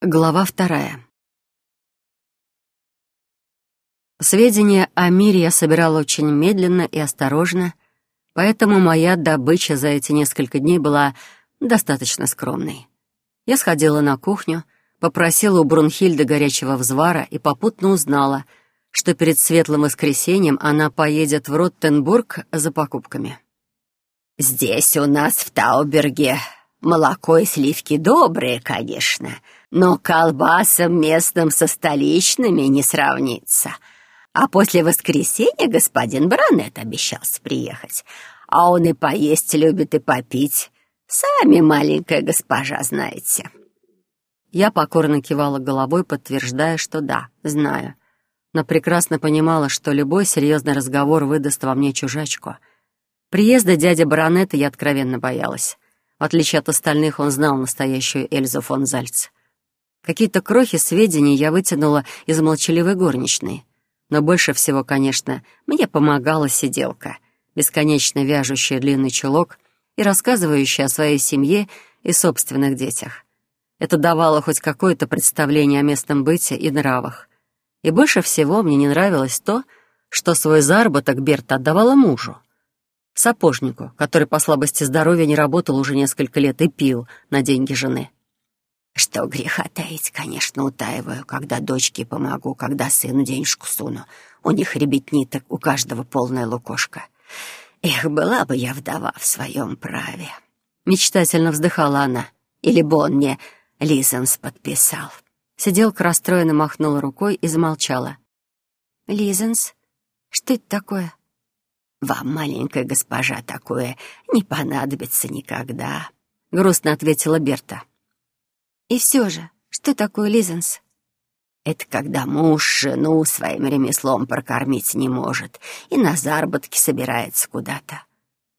Глава вторая. Сведения о мире я собирала очень медленно и осторожно, поэтому моя добыча за эти несколько дней была достаточно скромной. Я сходила на кухню, попросила у Брунхильды горячего взвара и попутно узнала, что перед светлым воскресеньем она поедет в Роттенбург за покупками. «Здесь у нас в Тауберге молоко и сливки добрые, конечно», но колбасам местным со столичными не сравнится. А после воскресенья господин Баронет обещался приехать, а он и поесть любит, и попить. Сами, маленькая госпожа, знаете». Я покорно кивала головой, подтверждая, что да, знаю. Но прекрасно понимала, что любой серьезный разговор выдаст во мне чужачку. Приезда дяди баронета я откровенно боялась. В отличие от остальных, он знал настоящую Эльзу фон Зальц. Какие-то крохи сведений я вытянула из молчаливой горничной. Но больше всего, конечно, мне помогала сиделка, бесконечно вяжущая длинный чулок и рассказывающая о своей семье и собственных детях. Это давало хоть какое-то представление о местном быте и нравах. И больше всего мне не нравилось то, что свой заработок Берта отдавала мужу. Сапожнику, который по слабости здоровья не работал уже несколько лет и пил на деньги жены. Что греха таить, конечно, утаиваю, когда дочке помогу, когда сыну денежку суну. У них ребятни так у каждого полная лукошка. Эх, была бы я вдова в своем праве. Мечтательно вздыхала она. Или бы он мне Лизенс подписал. Сиделка расстроенно махнула рукой и замолчала. «Лизенс? Что это такое?» «Вам, маленькая госпожа, такое не понадобится никогда», — грустно ответила Берта. И все же, что такое лизенс? Это когда муж жену своим ремеслом прокормить не может и на заработки собирается куда-то.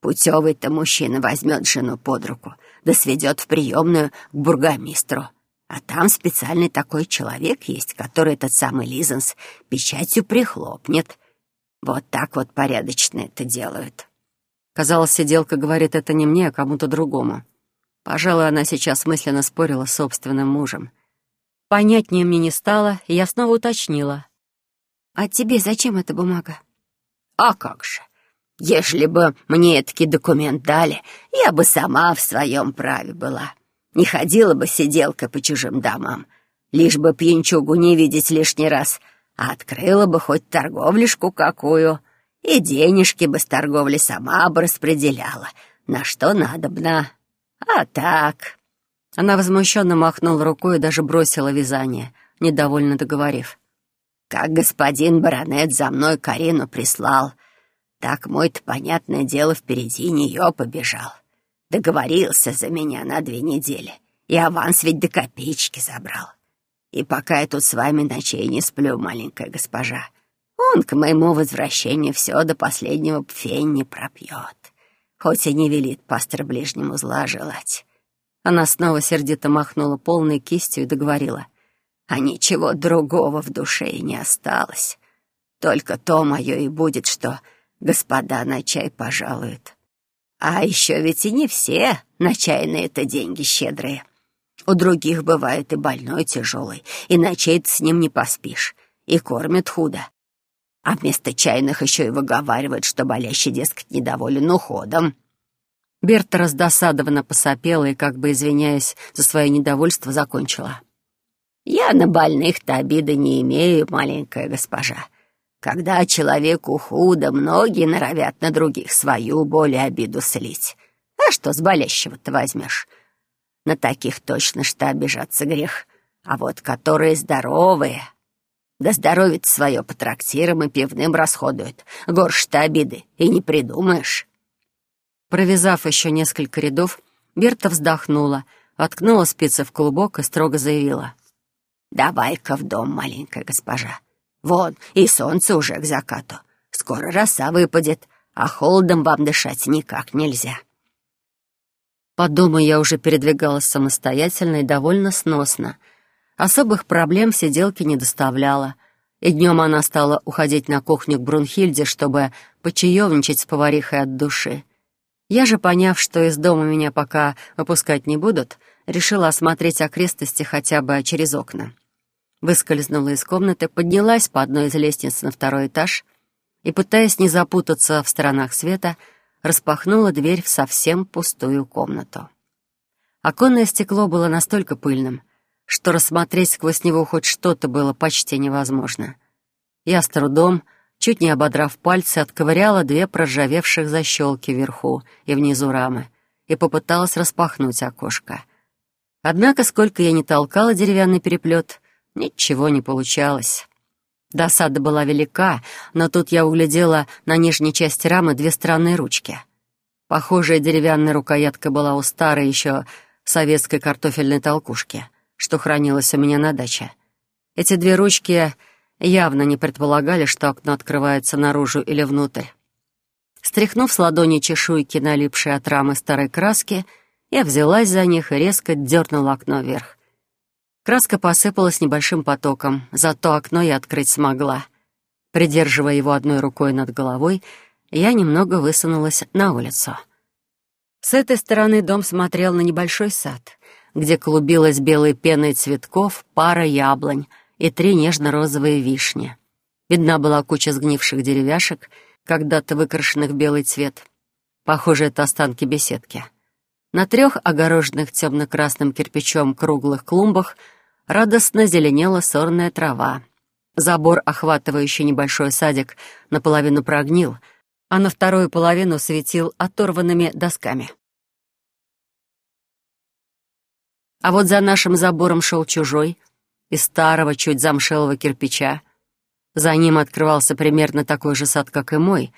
Путевый-то мужчина возьмет жену под руку, да сведет в приемную к бургомистру. А там специальный такой человек есть, который этот самый лизенс печатью прихлопнет. Вот так вот порядочно это делают. Казалось, сиделка говорит это не мне, а кому-то другому. Пожалуй, она сейчас мысленно спорила с собственным мужем. Понятнее мне не стало, и я снова уточнила. «А тебе зачем эта бумага?» «А как же! Если бы мне таки документ дали, я бы сама в своем праве была. Не ходила бы сиделка по чужим домам, лишь бы пьянчугу не видеть лишний раз, а открыла бы хоть торговлишку какую, и денежки бы с торговли сама бы распределяла, на что надобно». А так...» Она возмущенно махнула рукой и даже бросила вязание, недовольно договорив. «Как господин баронет за мной Карину прислал, так мой-то, понятное дело, впереди нее побежал. Договорился за меня на две недели, и аванс ведь до копеечки забрал. И пока я тут с вами ночей не сплю, маленькая госпожа, он к моему возвращению все до последнего пфень не пропьет хоть и не велит пастор ближнему зла желать. Она снова сердито махнула полной кистью и договорила. А ничего другого в душе и не осталось. Только то мое и будет, что господа на чай пожалуют. А еще ведь и не все на чайные-то деньги щедрые. У других бывает и больной тяжелый, и ночей с ним не поспишь, и кормят худо а вместо чайных еще и выговаривает, что болящий, дескать, недоволен уходом». Берта раздосадованно посопела и, как бы извиняясь за свое недовольство, закончила. «Я на больных-то обиды не имею, маленькая госпожа. Когда человеку худо, многие норовят на других свою боль и обиду слить. А что с болящего-то возьмешь? На таких точно что обижаться грех. А вот которые здоровые, да здоровье свое по трактирам и пивным расходует. Горше-то обиды и не придумаешь. Провязав еще несколько рядов, Берта вздохнула, воткнула спицы в клубок и строго заявила. «Давай-ка в дом, маленькая госпожа. Вон, и солнце уже к закату. Скоро роса выпадет, а холодом вам дышать никак нельзя». По дому я уже передвигалась самостоятельно и довольно сносно — Особых проблем сиделки не доставляла, и днем она стала уходить на кухню к Брунхильде, чтобы почаевничать с поварихой от души. Я же, поняв, что из дома меня пока выпускать не будут, решила осмотреть окрестности хотя бы через окна. Выскользнула из комнаты, поднялась по одной из лестниц на второй этаж и, пытаясь не запутаться в сторонах света, распахнула дверь в совсем пустую комнату. Оконное стекло было настолько пыльным, что рассмотреть сквозь него хоть что-то было почти невозможно. Я с трудом, чуть не ободрав пальцы, отковыряла две проржавевших защелки вверху и внизу рамы и попыталась распахнуть окошко. Однако, сколько я не толкала деревянный переплет, ничего не получалось. Досада была велика, но тут я углядела на нижней части рамы две странные ручки. Похожая деревянная рукоятка была у старой еще советской картофельной толкушки, что хранилась у меня на даче. Эти две ручки явно не предполагали, что окно открывается наружу или внутрь. Стряхнув с ладони чешуйки, налипшие от рамы старой краски, я взялась за них и резко дернула окно вверх. Краска посыпалась небольшим потоком, зато окно я открыть смогла. Придерживая его одной рукой над головой, я немного высунулась на улицу. С этой стороны дом смотрел на небольшой сад, где клубилась белой пеной цветков пара яблонь и три нежно-розовые вишни. Видна была куча сгнивших деревяшек, когда-то выкрашенных в белый цвет. Похоже, это останки беседки. На трех огороженных темно-красным кирпичом круглых клумбах радостно зеленела сорная трава. Забор, охватывающий небольшой садик, наполовину прогнил — а на вторую половину светил оторванными досками. А вот за нашим забором шел чужой, из старого, чуть замшелого кирпича. За ним открывался примерно такой же сад, как и мой,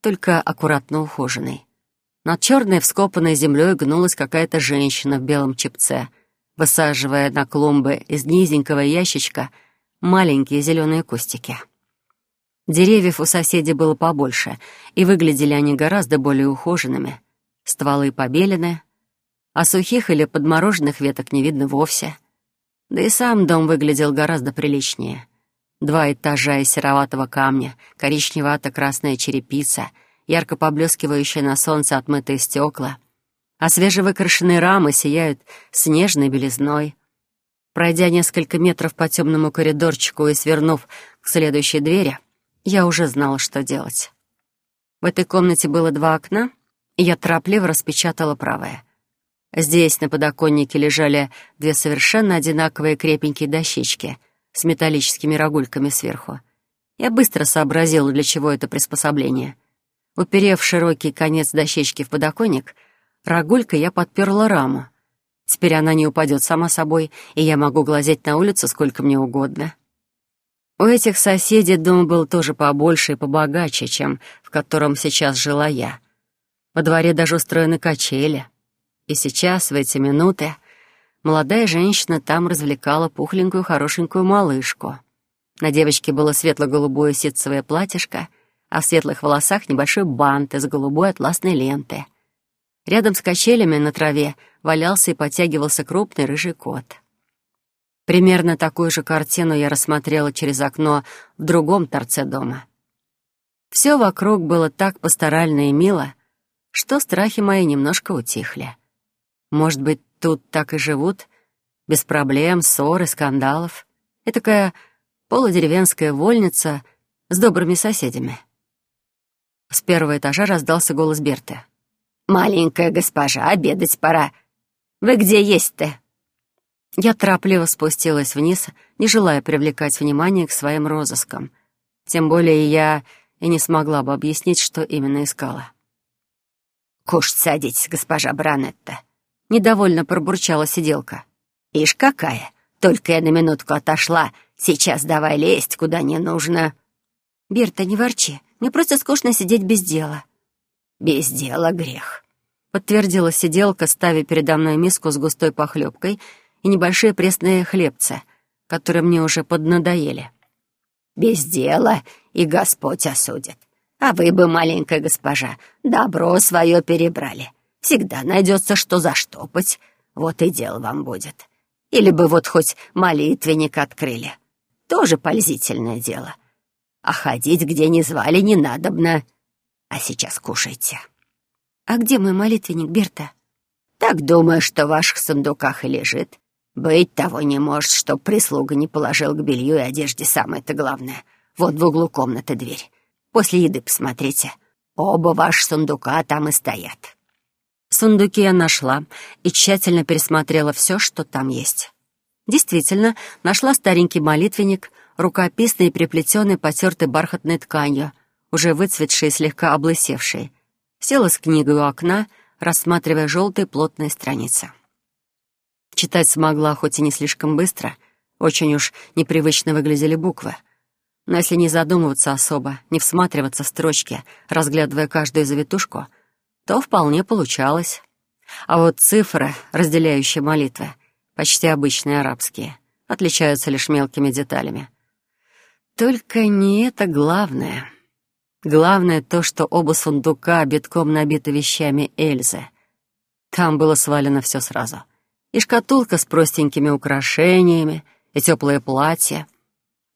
только аккуратно ухоженный. Над черной вскопанной землей гнулась какая-то женщина в белом чепце, высаживая на клумбы из низенького ящичка маленькие зеленые кустики. Деревьев у соседей было побольше, и выглядели они гораздо более ухоженными. Стволы побелены, а сухих или подмороженных веток не видно вовсе. Да и сам дом выглядел гораздо приличнее. Два этажа из сероватого камня, коричневато-красная черепица, ярко поблескивающие на солнце отмытые стекла, а свежевыкрашенные рамы сияют снежной белизной. Пройдя несколько метров по темному коридорчику и свернув к следующей двери, я уже знала, что делать. В этой комнате было два окна, и я торопливо распечатала правое. Здесь на подоконнике лежали две совершенно одинаковые крепенькие дощечки с металлическими рогульками сверху. Я быстро сообразила, для чего это приспособление. Уперев широкий конец дощечки в подоконник, рогулькой я подперла раму. Теперь она не упадет сама собой, и я могу глазеть на улицу сколько мне угодно. У этих соседей дом был тоже побольше и побогаче, чем в котором сейчас жила я. Во дворе даже устроены качели. И сейчас, в эти минуты, молодая женщина там развлекала пухленькую хорошенькую малышку. На девочке было светло-голубое ситцевое платьишко, а в светлых волосах небольшой бант из голубой атласной ленты. Рядом с качелями на траве валялся и подтягивался крупный рыжий кот. Примерно такую же картину я рассмотрела через окно в другом торце дома. Все вокруг было так пасторально и мило, что страхи мои немножко утихли. Может быть, тут так и живут, без проблем, ссор и скандалов. И такая полудеревенская вольница с добрыми соседями. С первого этажа раздался голос Берты. «Маленькая госпожа, обедать пора. Вы где есть-то?» Я торопливо спустилась вниз, не желая привлекать внимание к своим розыскам. Тем более я и не смогла бы объяснить, что именно искала. «Кушать садитесь, госпожа Бранетта», — недовольно пробурчала сиделка. «Ишь какая! Только я на минутку отошла. Сейчас давай лезть, куда не нужно». «Берта, не ворчи. Мне просто скучно сидеть без дела». «Без дела грех», — подтвердила сиделка, ставя передо мной миску с густой похлебкой — и небольшие пресные хлебцы, которые мне уже поднадоели. «Без дела и Господь осудит. А вы бы, маленькая госпожа, добро свое перебрали. Всегда найдется, что заштопать. Вот и дело вам будет. Или бы вот хоть молитвенник открыли. Тоже пользительное дело. А ходить, где не звали, не надобно. А сейчас кушайте». «А где мой молитвенник, Берта?» Так думаю, что в ваших сундуках и лежит. Быть того не может, чтоб прислуга не положил к белью и одежде самое-то главное. Вот в углу комнаты дверь. После еды посмотрите. Оба ваших сундука там и стоят. Сундуки я нашла и тщательно пересмотрела все, что там есть. Действительно, нашла старенький молитвенник, рукописный и приплетенный потертой бархатной тканью, уже выцветший и слегка облысевший. Села с книгой у окна, рассматривая желтые плотные страницы. Читать смогла, хоть и не слишком быстро, очень уж непривычно выглядели буквы. Но если не задумываться особо, не всматриваться в строчки, разглядывая каждую завитушку, то вполне получалось. А вот цифры, разделяющие молитвы, почти обычные арабские, отличаются лишь мелкими деталями. Только не это главное. Главное то, что оба сундука битком набиты вещами Эльзы. Там было свалено все сразу. И шкатулка с простенькими украшениями, и теплое платье,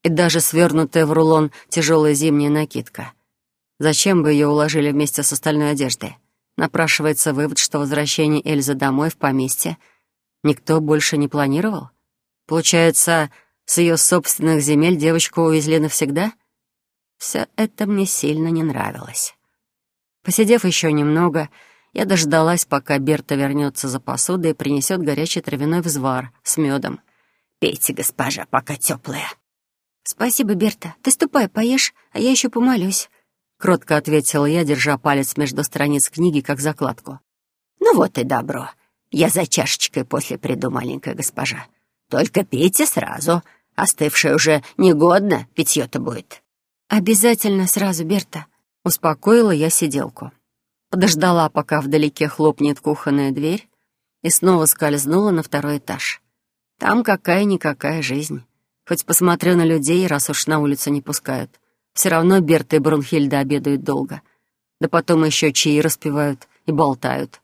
и даже свернутая в рулон тяжелая зимняя накидка. Зачем бы ее уложили вместе с остальной одеждой? Напрашивается вывод, что возвращение Эльзы домой в поместье никто больше не планировал? Получается, с ее собственных земель девочку увезли навсегда? Все это мне сильно не нравилось. Посидев еще немного, я дождалась, пока Берта вернется за посудой и принесет горячий травяной взвар с медом. «Пейте, госпожа, пока теплая». «Спасибо, Берта. Ты ступай, поешь, а я еще помолюсь», — кротко ответила я, держа палец между страниц книги, как закладку. «Ну вот и добро. Я за чашечкой после приду, маленькая госпожа. Только пейте сразу. Остывшее уже негодно, питье-то будет». «Обязательно сразу, Берта», — успокоила я сиделку. Подождала, пока вдалеке хлопнет кухонная дверь, и снова скользнула на второй этаж. Там какая-никакая жизнь. Хоть посмотрю на людей, раз уж на улицу не пускают. Все равно Берта и Брунхильда обедают долго. Да потом еще чаи распивают и болтают.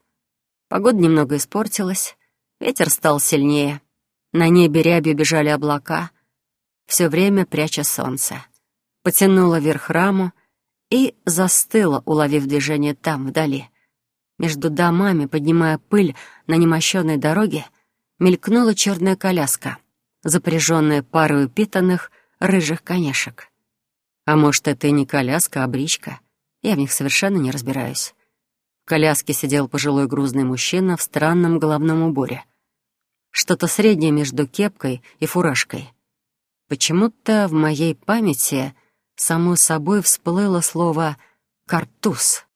Погода немного испортилась, ветер стал сильнее. На небе рябью бежали облака, все время пряча солнце. Потянула вверх раму и застыла, уловив движение там, вдали. Между домами, поднимая пыль на немощенной дороге, мелькнула черная коляска — запряженная парой упитанных рыжих конешек. А может, это и не коляска, а бричка? Я в них совершенно не разбираюсь. В коляске сидел пожилой грузный мужчина в странном головном уборе. Что-то среднее между кепкой и фуражкой. Почему-то в моей памяти само собой всплыло слово «картуз».